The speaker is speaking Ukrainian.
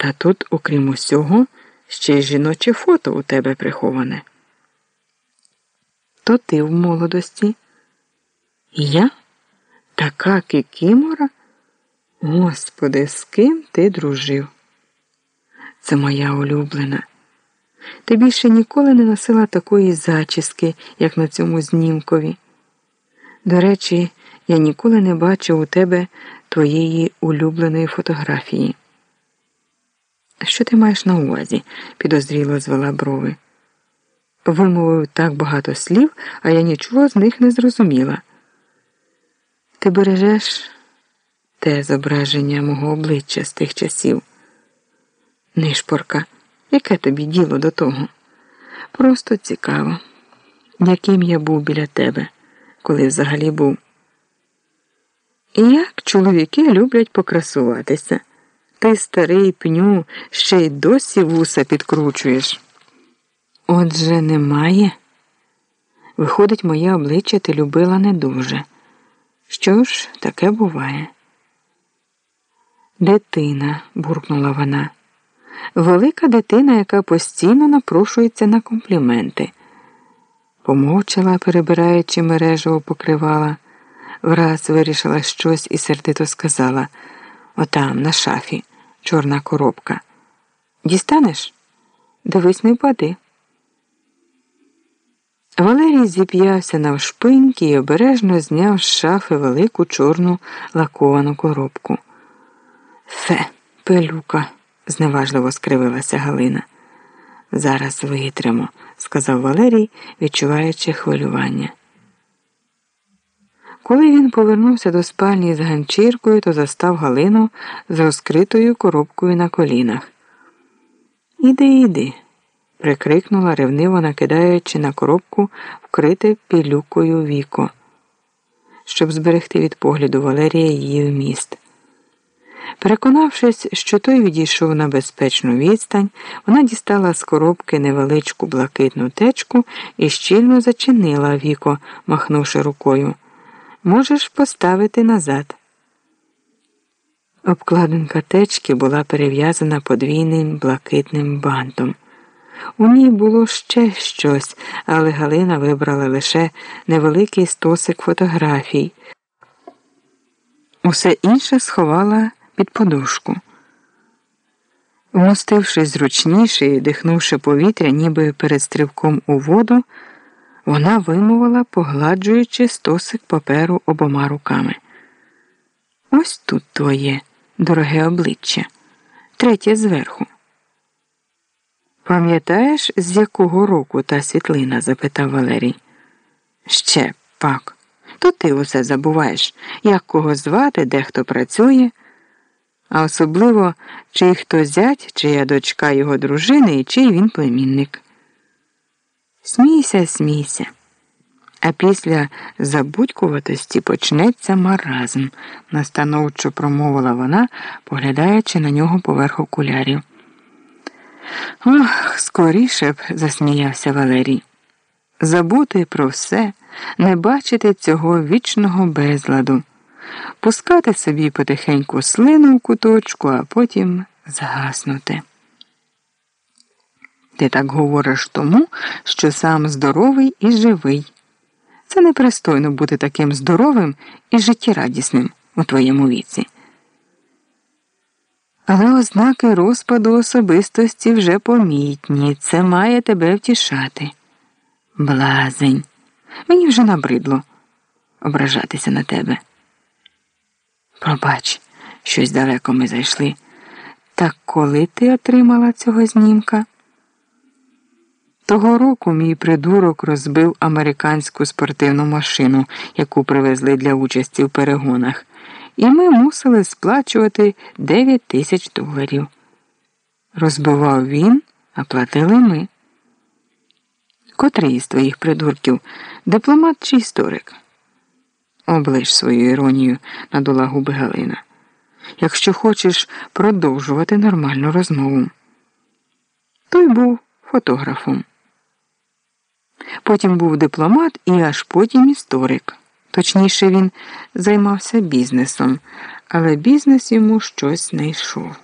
Та тут, окрім усього, ще й жіноче фото у тебе приховане. То ти в молодості? Я? Така кикімора? Господи, з ким ти дружив? Це моя улюблена. Ти більше ніколи не носила такої зачіски, як на цьому знімкові. До речі, я ніколи не бачив у тебе твоєї улюбленої фотографії. Що ти маєш на увазі? підозріло звела брови. Вимовив так багато слів, а я нічого з них не зрозуміла. Ти бережеш те зображення мого обличчя з тих часів. Нишпорка, яке тобі діло до того? Просто цікаво, яким я був біля тебе, коли взагалі був. І як чоловіки люблять покрасуватися. Ти старий пню, ще й досі вуса підкручуєш. Отже, немає. Виходить, моє обличчя ти любила не дуже. Що ж, таке буває. Дитина, буркнула вона. Велика дитина, яка постійно напрошується на компліменти. Помовчала, перебираючи мережу покривала, враз вирішила щось і сердито сказала отам, на шафі, чорна коробка. Дістанеш? Дивись, не впади. Валерій зіп'явся навшпиньки і обережно зняв з шафи велику чорну лаковану коробку. Фе, пелюка, зневажливо скривилася Галина. Зараз витримо, сказав Валерій, відчуваючи хвилювання. Коли він повернувся до спальні з ганчіркою, то застав Галину з розкритою коробкою на колінах. Іди, іди, прикрикнула ревниво накидаючи на коробку вкрите пілюкою віко, щоб зберегти від погляду Валерія її вміст. Переконавшись, що той відійшов на безпечну відстань, вона дістала з коробки невеличку блакитну течку і щільно зачинила віко, махнувши рукою. Можеш поставити назад. Обкладинка течки була перев'язана подвійним блакитним бантом. У ній було ще щось, але Галина вибрала лише невеликий стосик фотографій. Усе інше сховала під подушку. Вмостившись зручніше і дихнувши повітря, ніби перед стрибком у воду, вона вимовила, погладжуючи стосик паперу обома руками. Ось тут твоє дороге обличчя, третє зверху. Пам'ятаєш, з якого року та світлина? запитав Валерій. Ще пак. То ти усе забуваєш, як кого звати, де хто працює, а особливо, чий хто зять, чия дочка його дружини і чий він племінник. Смійся, смійся. А після забудькуватості почнеться маразм, настановчо промовила вона, поглядаючи на нього поверх окулярів. Ох, скоріше б, засміявся Валерій. Забути про все, не бачити цього вічного безладу, пускати собі потихеньку слину в куточку, а потім згаснути. Ти так говориш тому, що сам здоровий і живий. Це непристойно бути таким здоровим і життєрадісним у твоєму віці. Але ознаки розпаду особистості вже помітні. Це має тебе втішати. Блазень, мені вже набридло ображатися на тебе. Пробач, щось далеко ми зайшли. Так коли ти отримала цього знімка? Того року мій придурок розбив американську спортивну машину, яку привезли для участі в перегонах, і ми мусили сплачувати 9 тисяч доларів. Розбивав він, а платили ми. Котрий із твоїх придурків дипломат чи історик? Оближ свою іронію надула губи Галина. Якщо хочеш продовжувати нормальну розмову. Той був фотографом. Потім був дипломат і аж потім історик. Точніше, він займався бізнесом, але бізнес йому щось не йшов.